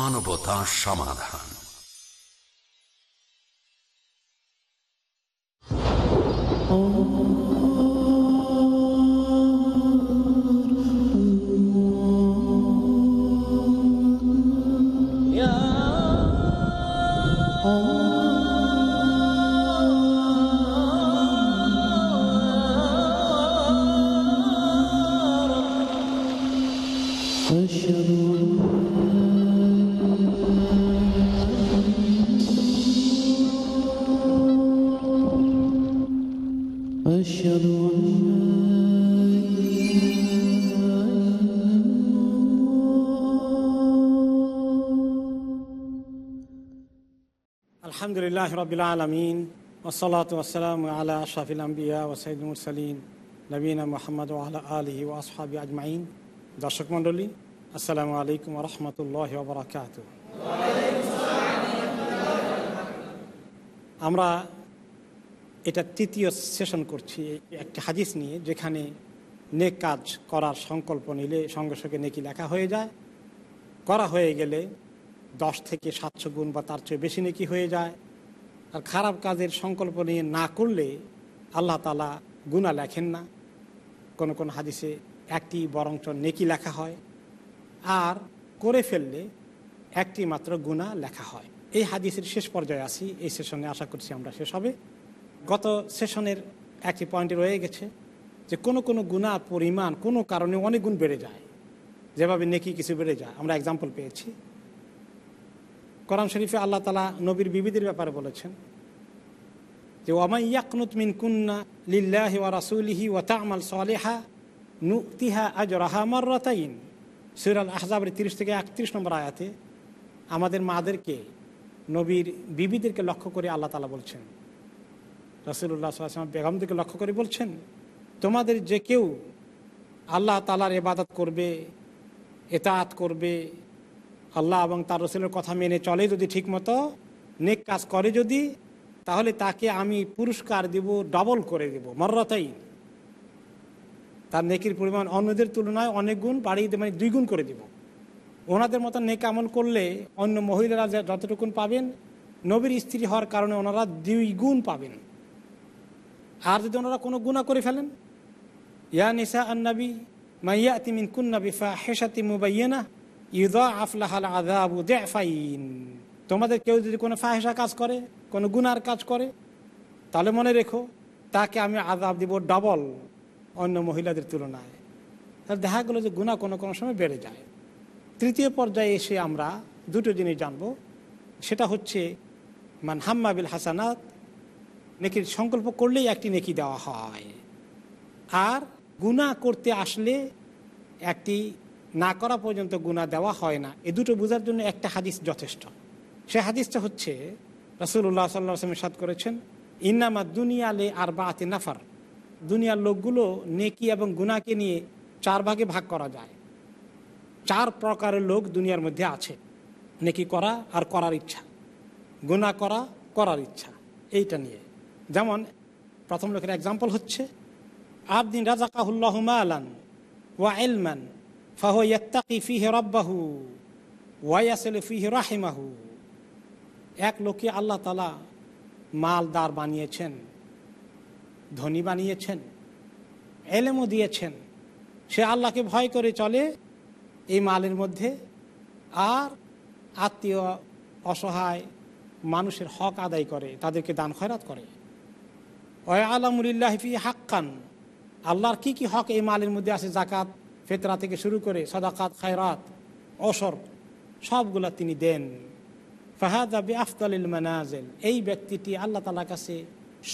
মানবতা সমাধান। রবিল আলমিন ওসলাত ওসালাম আলা আশাফিল আম্বিয়া ওসাইদ মুরসালিন নবীনা মোহাম্মদ আলা আলহি ও আসহাবি আজমাইন। দর্শক মণ্ডলী, আসসালামু আলাইকুম রহমতুল্লাহ বরাকাত আমরা এটা তৃতীয় সেশন করছি একটি হাদিস নিয়ে, যেখানে নেক কাজ করার সংকল্প নিলে সঙ্গে সঙ্গে নেকি লেখা হয়ে যায়। করা হয়ে গেলে দশ থেকে সাতশো গুণ বা তার চেয়ে বেশি নেকি হয়ে যায়। আর খারাপ কাজের সংকল্প নিয়ে না করলে আল্লাহ তালা গুণা লেখেন না। কোনো কোন হাদিসে একটি বরঞ্চ নেকি লেখা হয় আর করে ফেললে একটি মাত্র গুণা লেখা হয়। এই হাদিসের শেষ পর্যায়ে আসি, এই সেশনে আশা করছি আমরা শেষ হবে। গত সেশনের একটি পয়েন্টে রয়ে গেছে যে কোনো কোনো গুণা পরিমাণ কোনো কারণে অনেক গুণ বেড়ে যায়। যেভাবে নেকি কিছু বেড়ে যায়। আমরা এক্সাম্পল পেয়েছি। কোরআন শরীফে আল্লাহ তালা নবীর বিবিদের ব্যাপারে বলেছেন যে ওয়ামাই ইয়াকনুত মিন কুন্না লিল্লাহি ওয়া রাসূলিহি ওয়া তা'মাল সালিহা নুতিহা আজরাহা মাররাতাইন। সূরা আল আহজাবের 30 থেকে 31 নম্বর আয়াতে আমাদের মাদেরকে, নবীর বিবিদেরকে লক্ষ্য করে আল্লাহ তালা বলছেন। রসুল্লাহ সাল্লাম বেগমদেরকে লক্ষ্য করে বলছেন, তোমাদের যে কেউ আল্লাহ তালার এবাদত করবে এতাত করবে আল্লাহ এবং তার রসুলের কথা মেনে চলে যদি ঠিকমতো, নেক কাজ করে যদি, তাহলে তাকে আমি পুরস্কার দিব ডবল করে দেব মর্রতাই তার নেকির পরিমাণ অন্যদের তুলনায় অনেক গুণ বাড়িয়ে মানে দুই গুণ করে দিব। ওনাদের মতো নেক আমল করলে অন্য মহিলারা যতটুকুন পাবেন, নবীর স্ত্রী হওয়ার কারণে ওনারা দুই গুণ পাবেন। আর যদি ওনারা কোনো গুণা করে ফেলেন, ইয়া নিসা আন্নাবি মাইয়া তিমিন কুন্নাবি ফা হেসাতি মুবাইয়েনা ইউদা আফলাহাল আদাবু দেফাইন তোমাদের কেউ যদি কোনো ফাহেসা কাজ করে, কোনো গুনার কাজ করে, তাহলে মনে রেখো, তাকে আমি আদাব দিব ডাবল অন্য মহিলাদের তুলনায়। তাহলে দেখা গেলো যে গুণা কোনো কোনো সময় বেড়ে যায়। তৃতীয় পর্যায়ে এসে আমরা দুটো জিনিস জানব। সেটা হচ্ছে, মান হাম্মাবিল হাসানাত, নেকির সংকল্প করলেই একটি নেকি দেওয়া হয়। আর গুণা করতে আসলে একটি না করা পর্যন্ত গুণা দেওয়া হয় না। এ দুটো বোঝার জন্য একটা হাদিস যথেষ্ট। সে হাদিসটা হচ্ছে রসুল্লাহ সাল্লাহ আসলামের সাদ করেছেন, ইন্নামা দুনিয়ালে আর বা আতে নাফার। দুনিয়ার লোকগুলো নেকি এবং গুনাকে নিয়ে চার ভাগে ভাগ করা যায়। চার প্রকারের লোক দুনিয়ার মধ্যে আছে। নেকি করা আর করার ইচ্ছা। গুণা করা, করার ইচ্ছা। এইটা নিয়ে। যেমন, প্রথম লোকের এক্সাম্পল হচ্ছে, আবদিন রাজাকাহুল্লাহ আলান ওয়া এলমান রব্বাহু রাহিমাহু এক লোকে আল্লাহ তালা মালদার বানিয়েছেন, ধনী বানিয়েছেন, এলেমও দিয়েছেন। সে আল্লাহকে ভয় করে চলে, এই মালের মধ্যে আর আত্মীয় অসহায় মানুষের হক আদায় করে, তাদেরকে দান খয়রাত করে। ওয় আলামুলিল্লাহ ফি হাক্কান, আল্লাহর কি কি হক এই মালের মধ্যে আছে? জাকাত ফেতরা থেকে শুরু করে সদাকাত, খায়রাত, অসর, সবগুলা তিনি দেন। ফাহাদ আবি আফতালিল মানাজেল। এই ব্যক্তিটি আল্লাহ তালার কাছে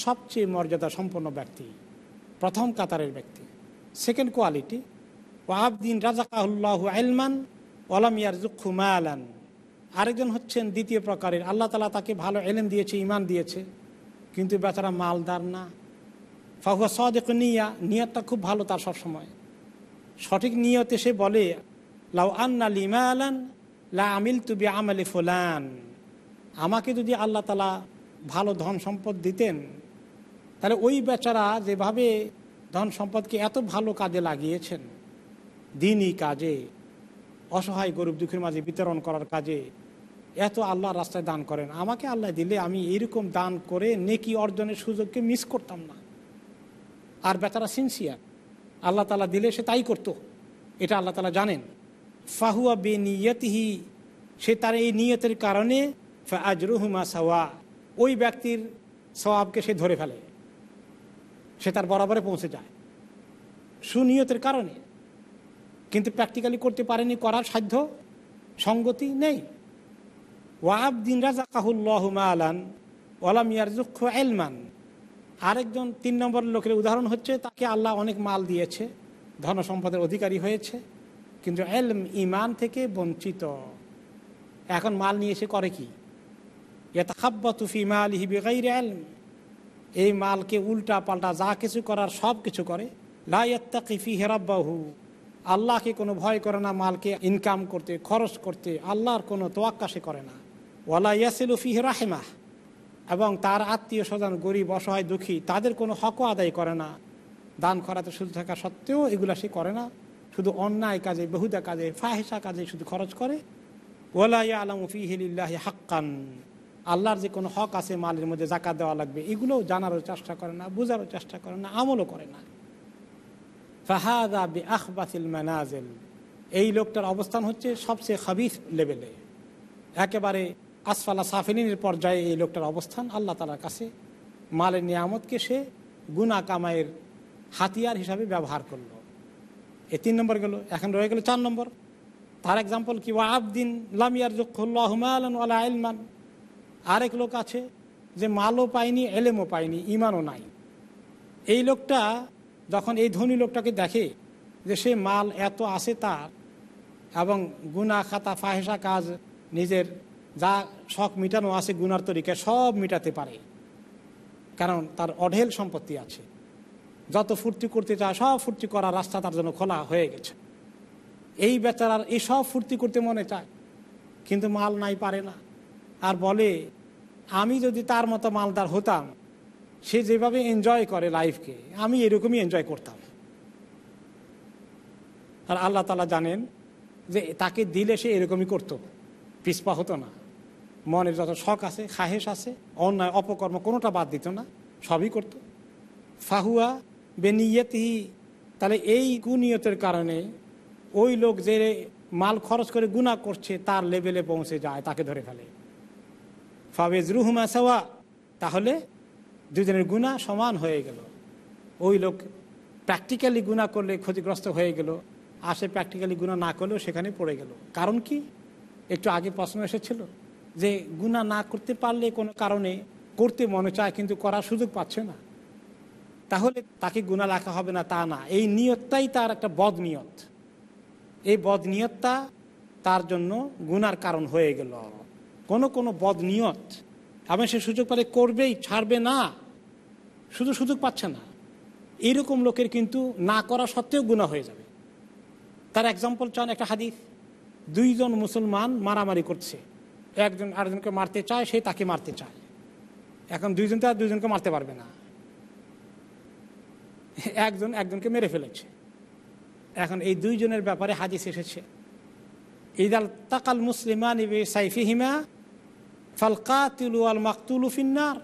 সবচেয়ে মর্যাদা সম্পন্ন ব্যক্তি, প্রথম কাতারের ব্যক্তি। সেকেন্ড কোয়ালিটি ও আবদিন রাজাকাহুল্লাহ আলমান ওলামিয়ার জুক্ষু মায়ালান আরেকজন হচ্ছেন দ্বিতীয় প্রকারের। আল্লাহ তালা তাকে ভালো এলেম দিয়েছে ইমান দিয়েছে, কিন্তু বেচারা মালদার না। ফাহুয়া সদেক নিয়া, নিয়তটা খুব ভালো তার সবসময়। সঠিক নিয়তে সে বলে, লাউ আন্না লিমা লা আমিল তুবি আমালি ফুলান। আমাকে যদি আল্লাহ তালা ভালো ধন সম্পদ দিতেন, তাহলে ওই বেচারা যেভাবে ধন সম্পদকে এত ভালো কাজে লাগিয়েছেন, দিনই কাজে, অসহায় গরিব দুঃখের মাঝে বিতরণ করার কাজে, এত আল্লাহ রাস্তায় দান করেন। আমাকে আল্লাহ দিলে আমি এরকম দান করে নেকি অর্জনের সুযোগকে মিস করতাম না। আর বেচারা সিনসিয়ার আল্লাহ তালা দিলে সে তাই করতো। এটা আল্লাহ তালা জানেন। ফাহুয়া বে নিয়তিহি সে তার এই নিয়তের কারণে আজরুহুমা সাওয়া, ওই ব্যক্তির সওয়াবকে সে ধরে ফেলে। সে তার বরাবরে পৌঁছে যায়। সুনিয়তের কারণে। কিন্তু প্র্যাকটিক্যালি করতে পারেনি, করার সাধ্য, সঙ্গতি নেই। ওয়াবদিন রাজা কাহুল্লাহমা আলান ওলাম ইয়ারজুক্ষ এলমান আরেকজন তিন নম্বর লোকের উদাহরণ হচ্ছে, তাকে আল্লাহ অনেক মাল দিয়েছে, ধন সম্পদের অধিকারী হয়েছে, কিন্তু এলম ইমান থেকে বঞ্চিত। এখন মাল নিয়ে এসে করে কি? মাল এলম। এই মালকে উল্টা পাল্টা যা কিছু করার সব কিছু করে। লাইয়াত্তাকিফি হেরাব্বাহু আল্লাহকে কোনো ভয় করে না মালকে ইনকাম করতে, খরচ করতে, আল্লাহর কোনো তোয়াক্কা সে করে না। ওয়ালা ইয়াসিলুফি রাহেমাহ। এবং তার আত্মীয় স্বজন গরিব, অসহায়, দুঃখী, তাদের কোনো হকও আদায় করে না। দান করাতে শুধু থাকা সত্ত্বেও এগুলো সে করে না। শুধু অন্যায় কাজে, বহুদা কাজে, ফাহেসা কাজে শুধু খরচ করে। ওলাই আলম ফিহিল্লাহ হাক্কান। আল্লাহর যে কোনো হক আছে মালের মধ্যে জাকাত দেওয়া লাগবে, এগুলোও জানারও চেষ্টা করে না, বোঝারও চেষ্টা করে না, আমলও করে না। ফাহাদা বি আখবাসিল মানাজেল। এই লোকটার অবস্থান হচ্ছে সবচেয়ে খাবিস লেভেলে। একেবারে আসফালা সাফিনের পর্যায়ে এই লোকটার অবস্থান, আল্লাহ তালার কাছে মালের নিয়ামতকে সে গুনা কামাইয়ের হাতিয়ার হিসাবে ব্যবহার করল। এই তিন নম্বর গেল, এখন রয়ে গেল চার নম্বর। তার এক্সাম্পল কি? ওয়া আবদিন লামিয়ার জুল্লাহমালা এলমান আরেক লোক আছে যে মালও পায়নি, এলেমও পায়নি ইমানও নাই। এই লোকটা যখন এই ধনী লোকটাকে দেখে যে সে মাল এত আছে তার এবং গুনা খাতা ফাহেসা কাজ নিজের যা শখ মিটানো আছে, গুনার তরিকা সব মিটাতে পারে। কারণ তার অঢেল সম্পত্তি আছে। যত ফুর্তি করতে চায়, সব ফুর্তি করার রাস্তা তার জন্য খোলা হয়ে গেছে। এই বেচারার এই সব ফুর্তি করতে মনে চায়, কিন্তু মাল নাই, পারে না। আর বলে, আমি যদি তার মতো মালদার হতাম, সে যেভাবে এনজয় করে লাইফকে আমি এরকমই এনজয় করতাম। আর আল্লাহ তালা জানেন যে তাকে দিলে সে এরকমই করতো, পিসপা হতো না। মনের যত শখ আছে খাহেস আছে, অন্যায়, অপকর্ম কোনোটা বাদ দিত না, সবই করত। ফাহুয়া বেনিয়তিহি তাহলে এই গুনিয়তের কারণে ওই লোক যে মাল খরচ করে গুণা করছে, তার লেভেলে পৌঁছে যায়, তাকে ধরে ফেলে। ফাবেজ রুহুমা সাওয়া, তাহলে দুজনের গুণা সমান হয়ে গেল। ওই লোক প্র্যাকটিক্যালি গুণা করলে ক্ষতিগ্রস্ত হয়ে গেল, আর সে প্র্যাকটিক্যালি গুণা না করলেও সেখানে পড়ে গেল। কারণ কি? একটু আগে প্রশ্ন এসেছিল যে গুণা না করতে পারলে কোনো কারণে করতে মনে চায় কিন্তু করার সুযোগ পাচ্ছে না। তাহলে তাকে গুণা লেখা হবে না তা না। এই নিয়তটাই তার একটা বদ নিয়ত। এই বদ নিয়তটা তার জন্য গুনার কারণ হয়ে গেল। কোনো কোনো বদ নিয়ত এবং সে সুযোগ পেলে করবেই, ছাড়বে না। শুধু সুযোগ পাচ্ছে না। এইরকম লোকের কিন্তু না করা সত্ত্বেও গুণা হয়ে যাবে। তার এক্সাম্পল চান একটা হাদিস। দুইজন মুসলমান মারামারি করছে। একজন আরেকজনকে মারতে চায়, সে তাকে মারতে চায়। এখন দুইজন তো আর দুইজনকে মারতে পারবে না। একজন, একজনকে মেরে ফেলেছে। এখন এই দুইজনের ব্যাপারে হাদিস এসেছে। ইদাল তাকাল মুসলিমান ইবে সাইফিহিমা ফালকাতুলু আল মাকতুলু ফিন্নার।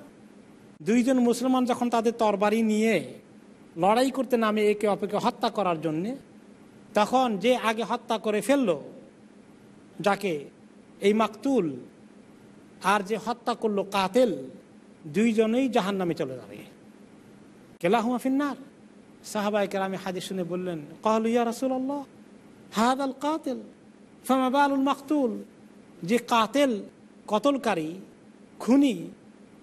দুইজন মুসলমান যখন তাদের তরবারি নিয়ে লড়াই করতে নামে একে অপেকে হত্যা করার জন্যে, তখন যে আগে হত্যা করে ফেলল, যাকে এই মাকতুল আর যে হত্যা করল কাতেল, দুইজনেই জাহান নামে চলে যাবে। কেলাহুমা ফিন্নার? সাহাবাই কেরামি হাদিস শুনে বললেন কাহলু ইয়া রাসুল্লাহ হাদ আল কাতেল ফামাবালুল মাকতুল? যে কাতেল, কতলকারী, খুনি,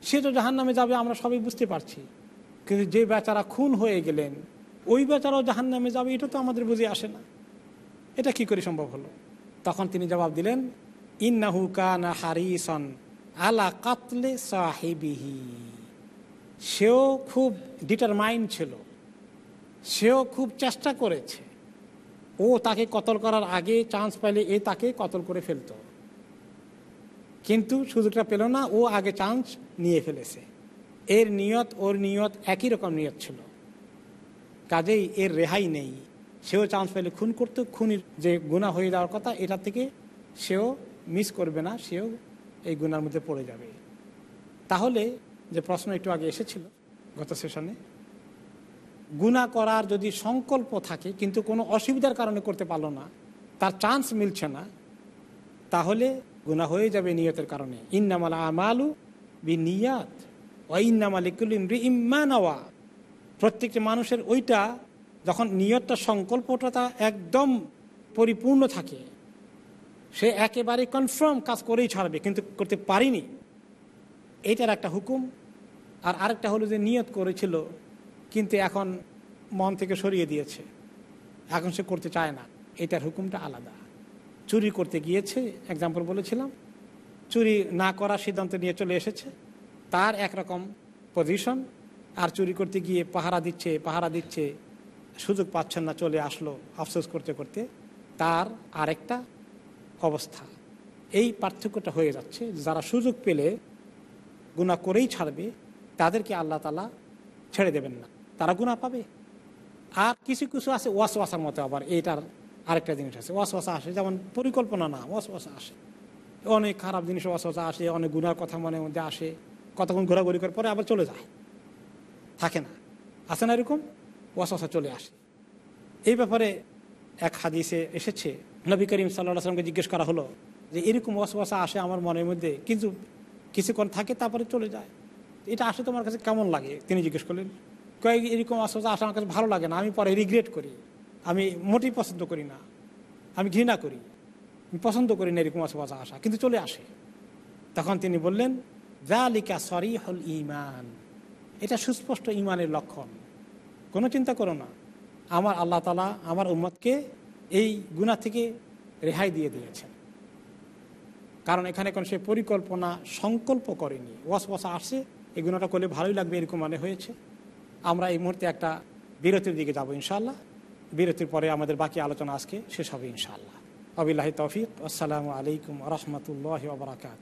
সে তো জাহান নামে যাবে, আমরা সবাই বুঝতে পারছি। কিন্তু যে বেচারা খুন হয়ে গেলেন, ওই বেচারাও জাহান নামে যাবে, এটা তো আমাদের বুঝে আসে না। এটা কি করে সম্ভব হলো? তখন তিনি জবাব দিলেন হারিসন আলা কাতলে সাহেবিহি। সেও খুব ডিটারমাইন্ড ছিল। সেও খুব চেষ্টা করেছে। ও তাকে কতল করার আগে চান্স পাইলে এ তাকে কতল করে ফেলতো। কিন্তু সুযোগটা পেল না, ও আগে চান্স নিয়ে ফেলেছে। এর নিয়ত, ওর নিয়ত একই রকম নিয়ত ছিল। কাজেই এর রেহাই নেই। সেও চান্স পেলে খুন করতো। খুনির যে গুণা হয়ে যাওয়ার কথা, এটা থেকে সেও মিস করবে না, সেও এই গুণার মধ্যে পড়ে যাবে। তাহলে যে প্রশ্ন একটু আগে এসেছিল গত সেশনে গুণা করার যদি সংকল্প থাকে, কিন্তু কোনো অসুবিধার কারণে করতে পারল না, তার চান্স মিলছে না, তাহলে গুণা হয়ে যাবে নিয়তের কারণে। ইন্নামাল আমালু বি নিয়াত ও ইন্নামালিকুল ইমরি ইম্মানাওয়া প্রত্যেকটি মানুষের ওইটা যখন নিয়তটা, সংকল্পটা তা একদম পরিপূর্ণ থাকে সে একেবারে কনফার্ম কাজ করেই ছাড়বে, কিন্তু করতে পারিনি। এইটার একটা হুকুম। আর আরেকটা হলো যে নিয়ত করেছিল, কিন্তু এখন মন থেকে সরিয়ে দিয়েছে। এখন সে করতে চায় না। এটার হুকুমটা আলাদা। চুরি করতে গিয়েছে এক্সাম্পল বলেছিলাম। চুরি না করার সিদ্ধান্ত নিয়ে চলে এসেছে। তার একরকম পজিশন আর চুরি করতে গিয়ে পাহারা দিচ্ছে পাহারা দিচ্ছে, সুযোগ পাচ্ছেন না, চলে আসলো, আফসোস করতে করতে। তার আরেকটা অবস্থা। এই পার্থক্যটা হয়ে যাচ্ছে। যারা সুযোগ পেলে গুণা করেই ছাড়বে, তাদেরকে আল্লাহ তালা ছেড়ে দেবেন না। তারা গুণা পাবে। আর কিছু কিছু আছে ওয়াস ওয়াসার মতো আবার। এইটার আরেকটা জিনিস আছে। ওয়াস ওয়াসা আসে, যেমন পরিকল্পনা না ওয়াস ওয়াসা আসে। অনেক খারাপ জিনিস ওয়াস ওয়াসা আসে, অনেক গুণার কথা মনের মধ্যে আসে। কতক্ষণ ঘোরাঘুরি করে পরে আবার চলে যায়। থাকে না। আসে না এরকম? ওয়াস ওয়াসা চলে আসে। এই ব্যাপারে এক হাদিসে এসেছে নবী করিম সাল্লাহ আসলামকে জিজ্ঞেস করা হলো যে এরকম ওয়াসওয়াসা আসে আমার মনের মধ্যে, কিন্তু কিছুক্ষণ থাকে তারপরে চলে যায়। এটা আসে তোমার কাছে কেমন লাগে? তিনি জিজ্ঞেস করলেন কয়েক এরকম ওয়াসওয়াসা আসে আমার কাছে ভালো লাগে না, আমি পরে রিগ্রেট করি। আমি মোটেই পছন্দ করি না। আমি ঘৃণা করি। আমি পছন্দ করি না এরকম ওয়াসওয়াসা আসা, কিন্তু চলে আসে। তখন তিনি বললেন জালিকা সরি হল ইমান এটা সুস্পষ্ট ইমানের লক্ষণ। কোনো চিন্তা করো না। আমার আল্লাহ তালা আমার উম্মতকে এই গুণা থেকে রেহাই দিয়ে দিয়েছেন। কারণ এখানে কোনো সে পরিকল্পনা, সংকল্প করেনি। ওয়াস ওয়াসা আসছে, এই গুণাটা করলে ভালোই লাগবে এরকম মানে হয়েছে। আমরা এই মুহূর্তে একটা বিরতির দিকে যাব ইনশাল্লাহ বিরতির পরে আমাদের বাকি আলোচনা আজকে শেষ হবে ইনশাআল্লাহ। আবিল্লাহি তৌফিক। আসসালামু আলাইকুম রহমতুল্লাহ বারাকাত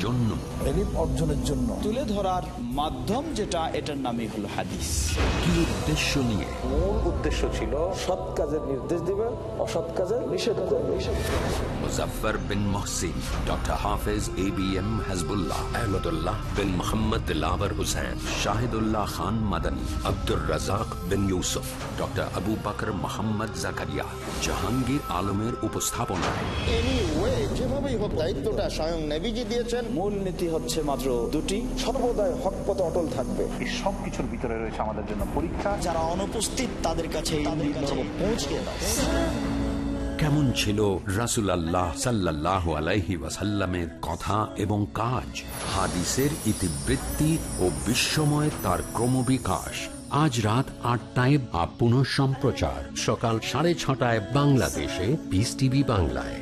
জন্য। অর্জনের জন্য। তুলে ধরার মাধ্যম যেটা এটার নামই হলো হাদিস। কি উদ্দেশ্য নিয়ে? মূল উদ্দেশ্য ছিল সৎ কাজের নির্দেশ দিবে অসৎ কাজের নিষেধ করবে। Muzaffar bin Mohsin doctor Hafez A B M Hazbullah Ahmadullah bin Mohammad lover Hussain Shahidullah Khan Madani Abdur Razzak bin Yusuf doctor Abu Bakar Mohammad Zakaria Jahangir আলমের উপস্থাপনায়। যেভাবেই হোক দায়িত্বটা স্বয়ং নেভিজি দিয়েছেন। মূল নীতি হচ্ছে মাত্র দুটি। সর্বদাই হক পথে অটল থাকবে। এই সব কিছুর ভিতরে রয়েছে আমাদের জন্য পরীক্ষা। যারা অনুপস্থিত তাদের কাছে পৌঁছে কেমন ছিল রাসুল আল্লাহ সাল্লাহ আলাইহি ওয়াসাল্লামের কথা এবং কাজ? হাদিসের ইতিবৃত্তি ও বিশ্বময় তার ক্রমবিকাশ। আজ রাত আটটায় বা পুনঃ সম্প্রচার সকাল সাড়ে ছটায় বাংলাদেশে পিস টিভি বাংলায়।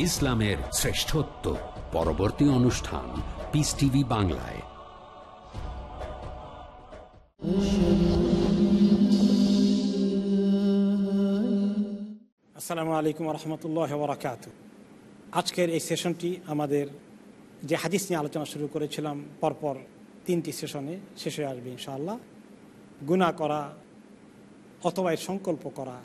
ইসলামের শ্রেষ্ঠত্ব। পরবর্তী অনুষ্ঠান পিস টিভি বাংলায়। আসসালামু আলাইকুম রহমতুল্লাহ বরাকাত আজকের এই সেশনটি আমাদের যে হাদিস নিয়ে আলোচনা শুরু করেছিলাম, পরপর তিনটি সেশনে শেষ হয়ে আসবে ইনশাআল্লাহ। গুণা করা অথবা এর সংকল্প করা,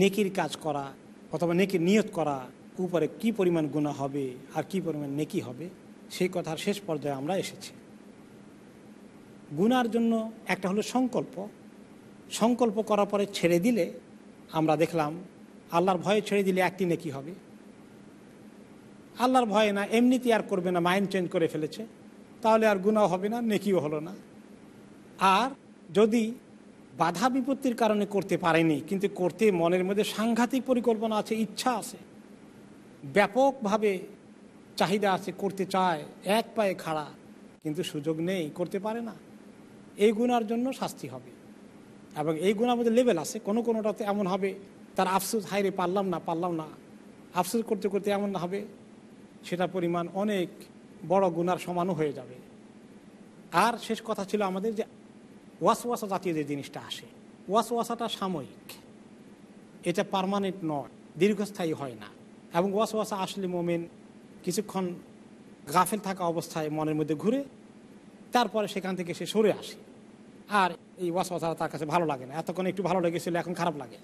নেকির কাজ করা অথবা নেকির নিয়ত করা উপরে কি পরিমাণ গুণা হবে আর কি পরিমাণ নেকি হবে, সেই কথার শেষ পর্যায়ে আমরা এসেছি। গুনার জন্য একটা হলো সংকল্প। সংকল্প করার পরে ছেড়ে দিলে আমরা দেখলাম আল্লাহর ভয়ে ছেড়ে দিলে একটি নেকি হবে। আল্লাহর ভয়ে না, এমনিতে আর করবে না মাইন্ড চেঞ্জ করে ফেলেছে। তাহলে আর গুণাও হবে না, নেকিও হলো না। আর যদি বাধা বিপত্তির কারণে করতে পারেনি, কিন্তু করতে মনের মধ্যে সাংঘাতিক পরিকল্পনা আছে, ইচ্ছা আছে ব্যাপকভাবে চাহিদা আছে, করতে চায়, এক পায়ে খাড়া। কিন্তু সুযোগ নেই, করতে পারে না। এই গুণার জন্য শাস্তি হবে। এবং এই গুণার মধ্যে লেভেল আছে। কোনো কোনোটাতে এমন হবে, তার আফসুস হাইরে পারলাম না পারলাম না। আফসুস করতে করতে এমন হবে সেটা পরিমাণ অনেক বড় গুণার সমানও হয়ে যাবে। আর শেষ কথা ছিল আমাদের যে ওয়াসওয়াসা জাতীয় যে জিনিসটা আসে ওয়াস ওয়াসওয়াসাটা সাময়িক। এটা পারমানেন্ট নয়, দীর্ঘস্থায়ী হয় না। এবং ওয়াসওয়াসা আসলে মোমেন কিছুক্ষণ গাফেল থাকা অবস্থায় মনের মধ্যে ঘুরে তারপরে সেখান থেকে সে সরে আসে। আর এই ওয়াসওয়াসা তার কাছে ভালো লাগে না। এতক্ষণ একটু ভালো লেগেছিল, এখন খারাপ লাগে।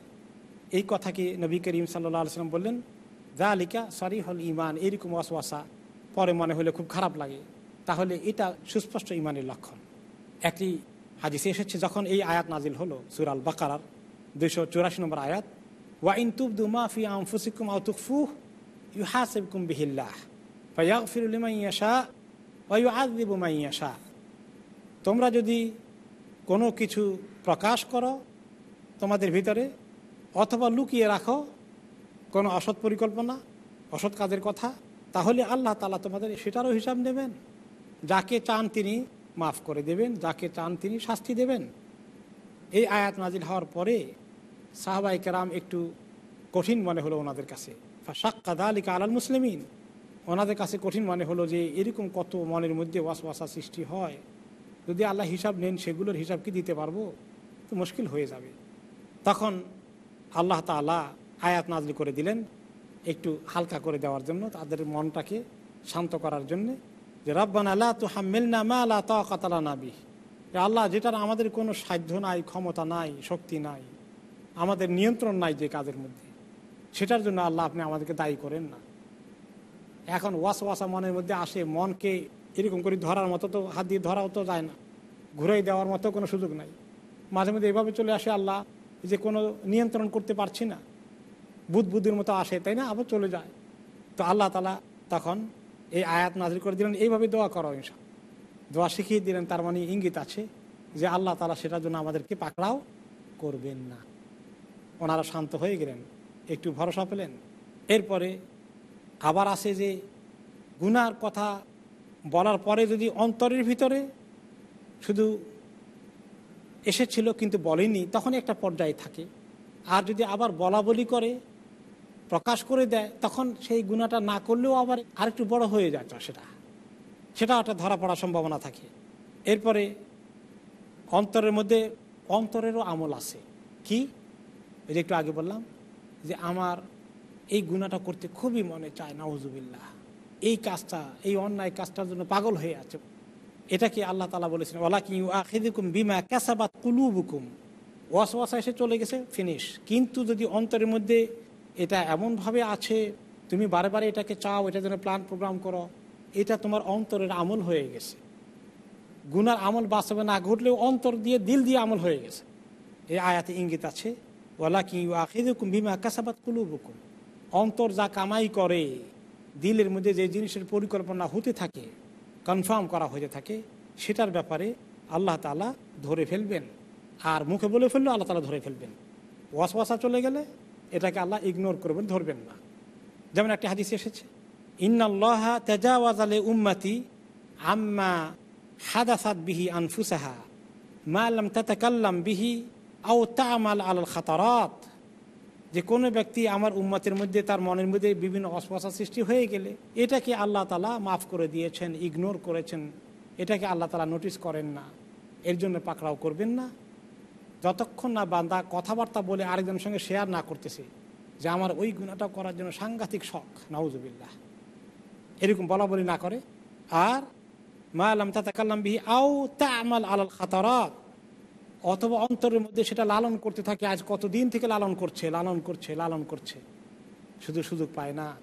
এই কথা কি নবী করিম সাল্লাহ সাল্লাম বললেন? যা লিকা সরি হল ইমান এরকম এইরকম ওয়াসওয়াসা পরে মনে হলে খুব খারাপ লাগে। তাহলে এটা সুস্পষ্ট ইমানের লক্ষণ। একটি হাদিসে এসেছে, যখন এই আয়াত নাজিল হলো সুরাল বাকারার দুইশো চুরাশি নম্বর আয়াত ওয়াইন তুবদু মাফি আমফুসিকুম আউতুকফু ইউ হাসিবকুম বিহিল্লাহ ফাইয়াগফিরুলিমাইয়াশা ওয়ু আদিবুমাইয়াশা তোমরা যদি কোনো কিছু প্রকাশ করো তোমাদের ভিতরে অথবা লুকিয়ে রাখো, কোনো অসৎ পরিকল্পনা, অসৎ কাজের কথা, তাহলে আল্লাহ তালা তোমাদের সেটারও হিসাব নেবেন। যাকে চান তিনি মাফ করে দেবেন, যাকে চান তিনি শাস্তি দেবেন। এই আয়াত নাজিল হওয়ার পরে সাহাবাই কেরাম একটু কঠিন মনে হলো ওনাদের কাছে। সাক্কাদা আলিকা আলাল মুসলিমিন। ওনাদের কাছে কঠিন মনে হলো যে, এরকম কত মনের মধ্যে ওয়াসওয়াসা সৃষ্টি হয়। যদি আল্লাহ হিসাব নেন, সেগুলোর হিসাব কি দিতে পারব? তো মুশকিল হয়ে যাবে। তখন আল্লাহ তালা আয়াত নাজলি করে দিলেন, একটু হালকা করে দেওয়ার জন্য, তাদের মনটাকে শান্ত করার জন্যে যে, রব্বান আল্লাহ তো হাম্মেল না মা আল্লাহ তাকাতালা নাবি আল্লাহ, যেটার আমাদের কোনো সাধ্য নাই, ক্ষমতা নাই, শক্তি নাই আমাদের নিয়ন্ত্রণ নাই যে কাজের মধ্যে। সেটার জন্য আল্লাহ আপনি আমাদেরকে দায়ী করেন না। এখন ওয়াস ওয়াসা মনের মধ্যে আসে, মনকে এরকম করে ধরার মতো তো, হাত দিয়ে ধরাও তো যায় না। ঘুরাই দেওয়ার মতো কোনো সুযোগ নাই। মাঝে মধ্যে এভাবে চলে আসে আল্লাহ, যে কোনো নিয়ন্ত্রণ করতে পারছি না। বুধ বুদ্ধির মতো আসে, তাই না? আবার চলে যায়। তো আল্লাহ তালা তখন এই আয়াত নাজির করে দিলেন, এইভাবে দোয়া করো ইনশা দোয়া শিখিয়ে দিলেন, তার মানে ইঙ্গিত আছে যে আল্লাহ তালা সেটার জন্য আমাদেরকে পাকড়াও করবেন না। ওনারা শান্ত হয়ে গেলেন, একটু ভরসা পেলেন। এরপরে আবার আসে যে গুনার কথা বলার পরে যদি অন্তরের ভিতরে শুধু এসেছিল কিন্তু বলেনি তখন একটা পর্যায়ে থাকে। আর যদি আবার বলা বলি করে, প্রকাশ করে দেয়, তখন সেই গুণাটা না করলেও আবার আরেকটু বড় হয়ে যায় সেটা। সেটা একটা ধরা পড়ার সম্ভাবনা থাকে। এরপরে অন্তরের মধ্যে অন্তরেরও আমল আছে। কি? ওই যে একটু আগে বললাম যে আমার এই গুণাটা করতে খুবই মনে চায়, নাউজুবিল্লাহ। এই কাজটা, এই অন্যায় কাজটার জন্য পাগল হয়ে আছে। এটাকে আল্লাহ তালা বলেছেন ওলা কি আখিদুকুম বিমা ক্যাসাবাত কুলুবুকুম। ওয়াস ওয়াসা এসে চলে গেছে, ফিনিশ। কিন্তু যদি অন্তরের মধ্যে এটা এমনভাবে আছে, তুমি বারে বারে এটাকে চাও, এটার জন্য প্ল্যান প্রোগ্রাম করো, এটা তোমার অন্তরের আমল হয়ে গেছে। গুনার আমল বাস্তবে না ঘটলেও অন্তর দিয়ে, দিল দিয়ে আমল হয়ে গেছে। এই আয়াতে ইঙ্গিত আছে ওলা কি আখিদুকুম বিমা কাসাবাত কুলুবুকুম। অন্তর যা কামাই করে, দিলের মধ্যে যে জিনিসের পরিকল্পনা হতে থাকে কনফার্ম করা হতে থাকে, সেটার ব্যাপারে আল্লাহ তালা ধরে ফেলবেন। আর মুখে বলে ফেললেও আল্লাহ তালা ধরে ফেলবেন। ওয়াসওয়াসা চলে গেলে এটাকে আল্লাহ ইগনোর করবেন, ধরবেন না। যেমন একটা হাদিস এসেছে, ইন্নাল্লাহ তেজাওয়াজ আলে উম্মাতি আম্মা হাদাসাদ বিহি আনফুসাহা, মা আল্লাম তাতাকাল্লাম বিহি আও তামাল আল খাতারাত যে কোনো ব্যক্তি আমার উম্মতের মধ্যে, তার মনের মধ্যে বিভিন্ন অস্পশা সৃষ্টি হয়ে গেলে এটাকে আল্লাহ তালা মাফ করে দিয়েছেন ইগনোর করেছেন। এটাকে আল্লাহ তালা নোটিস করেন না। এর জন্য পাকড়াও করবেন না। যতক্ষণ না বান্দা কথাবার্তা বলে আরেকজনের সঙ্গে শেয়ার না করতেছে, যে আমার ওই গুণাটা করার জন্য সাংঘাতিক শখ, নাউজুবিল্লাহ। এরকম বলা বলি না করে। আর মা আলাম তাতাকাল্লাম বিহি, আও তা আমাল আলাল খাতারাত। অথবা অন্তরের মধ্যে সেটা লালন করতে থাকে, আজ কতদিন থেকে লালন করছে লালন করছে লালন করছে। শুধু সুযোগ পায় না।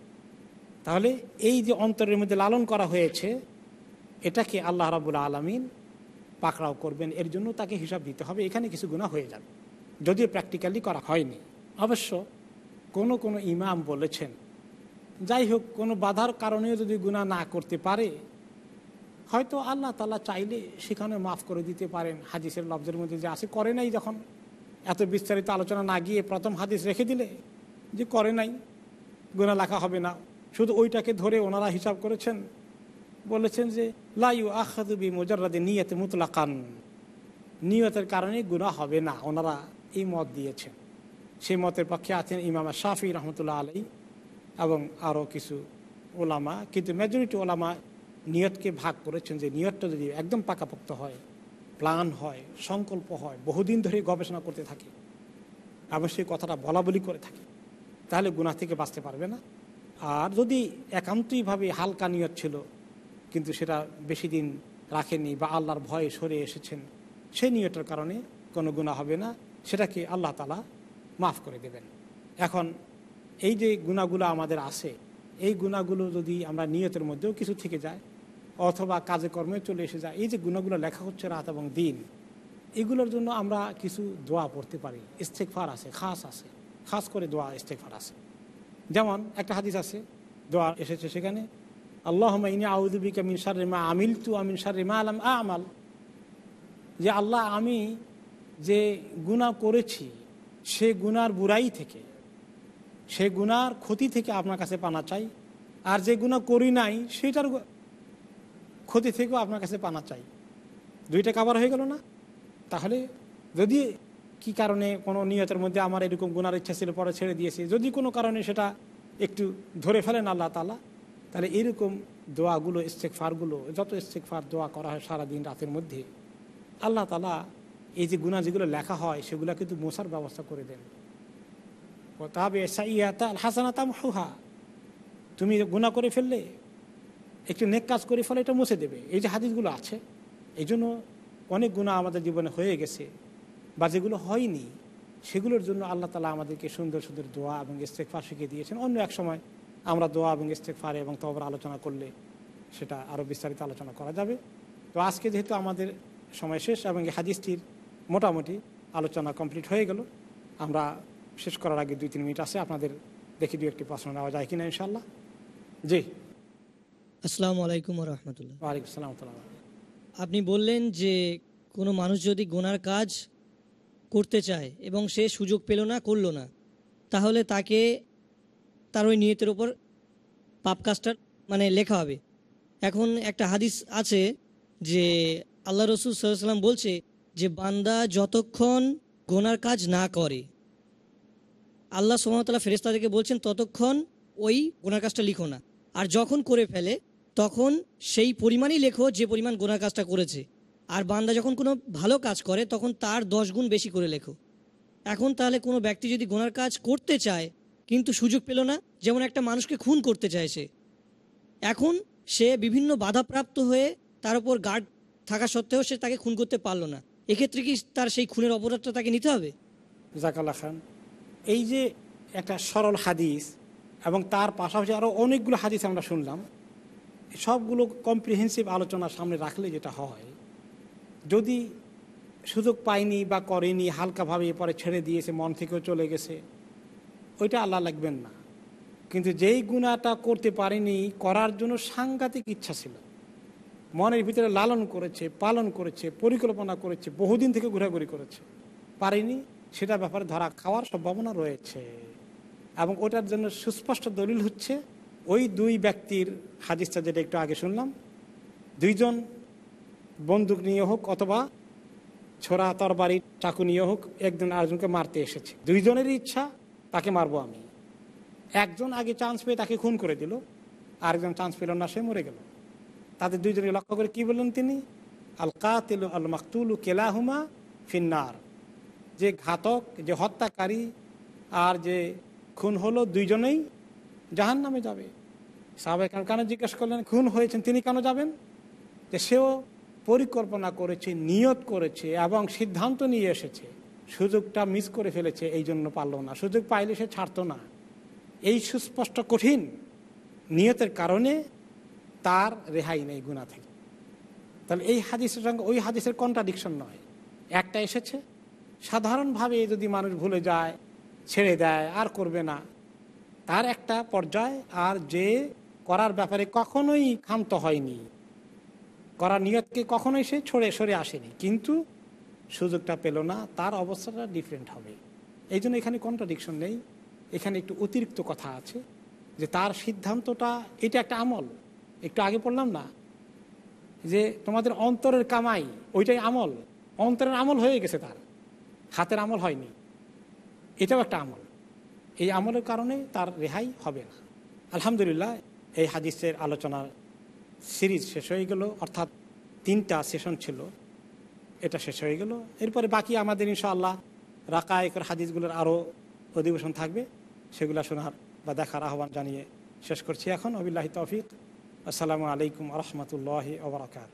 তাহলে এই যে অন্তরের মধ্যে লালন করা হয়েছে, এটাকে আল্লাহ রাবুল আলমিন পাকড়াও করবেন। এর জন্য তাকে হিসাব দিতে হবে। এখানে কিছু গুণা হয়ে যাবে। যদিও প্র্যাকটিক্যালি করা হয়নি। অবশ্য কোনো কোনো ইমাম বলেছেন, যাই হোক, কোনো বাধার কারণেও যদি গুণা না করতে পারে হয়তো আল্লাহ তালা চাইলে সেখানে মাফ করে দিতে পারেন হাদিসের লফজের মধ্যে যে আছে, করে নাই যখন। এত বিস্তারিত আলোচনা না গিয়ে প্রথম হাদিস রেখে দিলে যে করে নাই গুণা লেখা হবে না। শুধু ওইটাকে ধরে ওনারা হিসাব করেছেন, বলেছেন যে লাইউ আখাদুবি মোজাররাদে নিয়তে মুতলাকান। নিয়তের কারণে গুণা হবে না, ওনারা এই মত দিয়েছেন। সেই মতের পক্ষে আছেন ইমামা শাফি রহমতুল্লাহ আলাই এবং আরও কিছু ওলামা, কিন্তু মেজরিটি ওলামা নিয়তকে ভাগ করেছেন যে নিয়তটা যদি একদম পাকাপোক্ত হয় প্ল্যান হয়, সংকল্প হয়, বহুদিন ধরে গবেষণা করতে থাকে এবং সেই কথাটা বলা বলি করে থাকে, তাহলে গুণা থেকে বাঁচতে পারবে না। আর যদি একান্তইভাবে হালকা নিয়ত ছিল, কিন্তু সেটা বেশি দিন রাখেনি বা আল্লাহর ভয়ে সরে এসেছেন, সেই নিয়তের কারণে কোনো গুণা হবে না, সেটাকে আল্লাহ তালা মাফ করে দেবেন। এখন এই যে গুণাগুলো আমাদের আছে, এই গুণাগুলো যদি আমরা নিয়তের মধ্যেও কিছু থেকে যায় অথবা কাজে কর্মে চলে এসে যায়। এই যে গুণাগুলো লেখা হচ্ছে রাত এবং দিন, এগুলোর জন্য আমরা কিছু দোয়া পড়তে পারি। ইস্তেকফার আছে, খাস আছে, খাস করে দোয়া ইস্তেকফার আছে। যেমন একটা হাদিস আছে, দোয়া এসেছে সেখানে আল্লাহ ইনি আউদুবিকা মিন সারিমা আমিল তু আমিন সারিমা আলাম আমাল। যে আল্লাহ, আমি যে গুণা করেছি, সে গুনার বুড়াই থেকে, সে গুনার ক্ষতি থেকে আপনার কাছে পানা চাই। আর যে গুণা করি নাই, সেটার ক্ষতি থেকেও আপনার কাছে পানা চাই। দুইটা কাবার হয়ে গেল না? তাহলে যদি কি কারণে কোনো নিয়তের মধ্যে আমার এরকম গুনার ইচ্ছা ছিল পরে ছেড়ে দিয়েছে, যদি কোনো কারণে সেটা একটু ধরে ফেলেন আল্লাহ তালা তাহলে এরকম দোয়াগুলো স্টেক ফারগুলো যত স্টেক ফার দোয়া করা হয় সারাদিন রাতের মধ্যে, আল্লাহ তালা এই যে গুণা যেগুলো লেখা হয় সেগুলো কিন্তু মশার ব্যবস্থা করে দেন। তবে সাইয়াতা হাসানাতাম হুহা তুমি গুণা করে ফেললে একটু নেক কাজ করে ফলে এটা মুছে দেবে। এই যে হাদিসগুলো আছে এই জন্য অনেক গুণা আমাদের জীবনে হয়ে গেছে বা যেগুলো হয়নি, সেগুলোর জন্য আল্লাহ তালা আমাদেরকে সুন্দর সুন্দর দোয়া এবং ইস্তেকফার শিখিয়ে দিয়েছেন। অন্য এক সময় আমরা দোয়া এবং ইস্তেকফার এবং তবর আলোচনা করলে সেটা আরও বিস্তারিত আলোচনা করা যাবে। তো আজকে যেহেতু আমাদের সময় শেষ এবং এই হাদিসটির মোটামুটি আলোচনা কমপ্লিট হয়ে গেল, আমরা শেষ করার আগে দুই তিন মিনিট আছে, আপনাদের দেখি দু একটি প্রশ্ন নেওয়া যায় কিনা ইনশাল্লাহ জি। আসসালামু আলাইকুম রহমতুল্লাহ। ওয়ালাইকুম সালাম আপনি বললেন যে কোনো মানুষ যদি গোনার কাজ করতে চায় এবং সে সুযোগ পেল না করল না তাহলে তাকে তার ওই নিয়তের ওপর পাপ কাজটা মানে লেখা হবে। এখন একটা হাদিস আছে যে আল্লাহ রসুল সাল্লাম বলছে যে বান্দা যতক্ষণ গোনার কাজ না করে আল্লাহ সুমতলা ফেরেস্তাদেরকে বলছেন ততক্ষণ ওই গোনার কাজটা লিখো না। আর যখন করে ফেলে, তখন সেই পরিমাণই লেখো যে পরিমাণ গোনার কাজটা করেছে। আর বান্দা যখন কোনো ভালো কাজ করে, তখন তার দশ গুণ বেশি করে লেখো। এখন তাহলে কোনো ব্যক্তি যদি গোনার কাজ করতে চায়, কিন্তু সুযোগ পেল না, যেমন একটা মানুষকে খুন করতে চাইছে এখন সে বিভিন্ন বাধাপ্রাপ্ত হয়ে তার উপর গার্ড থাকা সত্ত্বেও সে তাকে খুন করতে পারল না। এক্ষেত্রে কি তার সেই খুনের অপরাধটা তাকে নিতে হবে? জাকাল্লা খান, এই যে একটা সরল হাদিস এবং তার পাশাপাশি আরও অনেকগুলো হাদিস আমরা শুনলাম। সবগুলো কম্প্রিহেন্সিভ আলোচনা সামনে রাখলে যেটা হয়, যদি সুযোগ পায়নি বা করেনি, হালকাভাবে পরে ছেড়ে দিয়েছে, মন থেকেও চলে গেছে, ওইটা আল্লাহ লাগবেন না। কিন্তু যেই গুণাটা করতে পারেনি, করার জন্য সাংঘাতিক ইচ্ছা ছিল। মনের ভিতরে লালন করেছে, পালন করেছে, পরিকল্পনা করেছে, বহুদিন থেকে ঘোরাঘুরি করেছে। পারেনি সেটা ব্যাপারে ধরা খাওয়ার সম্ভাবনা রয়েছে। এবং ওটার জন্য সুস্পষ্ট দলিল হচ্ছে, ওই দুই ব্যক্তির হাদিসটা যেটা একটু আগে শুনলাম, দুইজন বন্দুক নিয়ে হোক অথবা ছোড়া তরবারি, চাকু নিয়ে হোক, একজন আরেকজনকে মারতে এসেছে। দুইজনেরই ইচ্ছা, তাকে মারবো আমি। একজন আগে চান্স পেয়ে তাকে খুন করে দিল, আরেকজন চান্স পেল না, সে মরে গেল। তাদের দুইজনকে লক্ষ্য করে কি বললেন তিনি? আল কাতিল আল মাকতুল কেলাহুমা ফিন্নার। যে ঘাতক, যে হত্যাকারী, আর যে খুন হলো দুইজনেই জাহান নামে যাবে। সাবেক কেন জিজ্ঞেস করলেন, খুন হয়েছেন, তিনি কেন যাবেন? যে সেও পরিকল্পনা করেছে, নিয়ত করেছে এবং সিদ্ধান্ত নিয়ে এসেছে। সুযোগটা মিস করে ফেলেছে, এই জন্য পারল না। সুযোগ পাইলে সে ছাড়তো না। এই সুস্পষ্ট কঠিন নিয়তের কারণে তার রেহাই নেই গুণা থেকে। তাহলে এই হাদিসের সঙ্গে, ওই হাদিসের কন্ট্রাডিকশন নয়। একটা এসেছে, সাধারণভাবে যদি মানুষ ভুলে যায় ছেড়ে দেয়, আর করবে না। তার একটা পর্যায়, আর যে করার ব্যাপারে কখনোই ক্ষান্ত হয়নি। করার নিয়তকে কখনোই সে ছড়ে সরে আসেনি। কিন্তু সুযোগটা পেল না, তার অবস্থাটা ডিফারেন্ট হবে। এই জন্য এখানে কন্ট্রাডিকশন নেই। এখানে একটু অতিরিক্ত কথা আছে, যে তার সিদ্ধান্তটা, এটা একটা আমল। একটু আগে পড়লাম না, যে তোমাদের অন্তরের কামাই, ওইটাই আমল। অন্তরের আমল হয়ে গেছে তার। হাতের আমল হয়নি। এটাও একটা আমল। এই আমলের কারণে তার রেহাই হবে না। আলহামদুলিল্লাহ, এই হাদিসের আলোচনার সিরিজ শেষ হয়ে গেল, অর্থাৎ তিনটা সেশন ছিল, এটা শেষ হয়ে গেল। এরপরে বাকি আমাদের ইনশাআল্লাহ রাকায়কের হাদিসগুলোর আরও অধিবেশন থাকবে, সেগুলো শোনার বা দেখার আহ্বান জানিয়ে শেষ করছি এখন। অবিল্লাহি তৌফিক। আসসালামু আলাইকুম রহমতুল্লাহ ওবরাকাত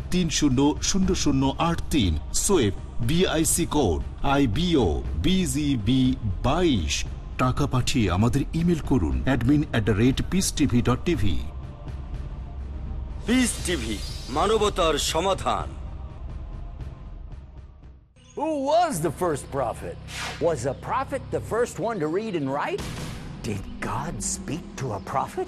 তিন শূন্য শূন্য শূন্য আট তিন সোয়েব BIC code I B O BGB বাইশ টাকা পাঠিয়ে আমাদের ইমেল করুন admin at the rate peace TV dot TV peace TV মানবতার সমাধান Who was the first prophet? Was a prophet the first one to read and write? Did God speak to a prophet?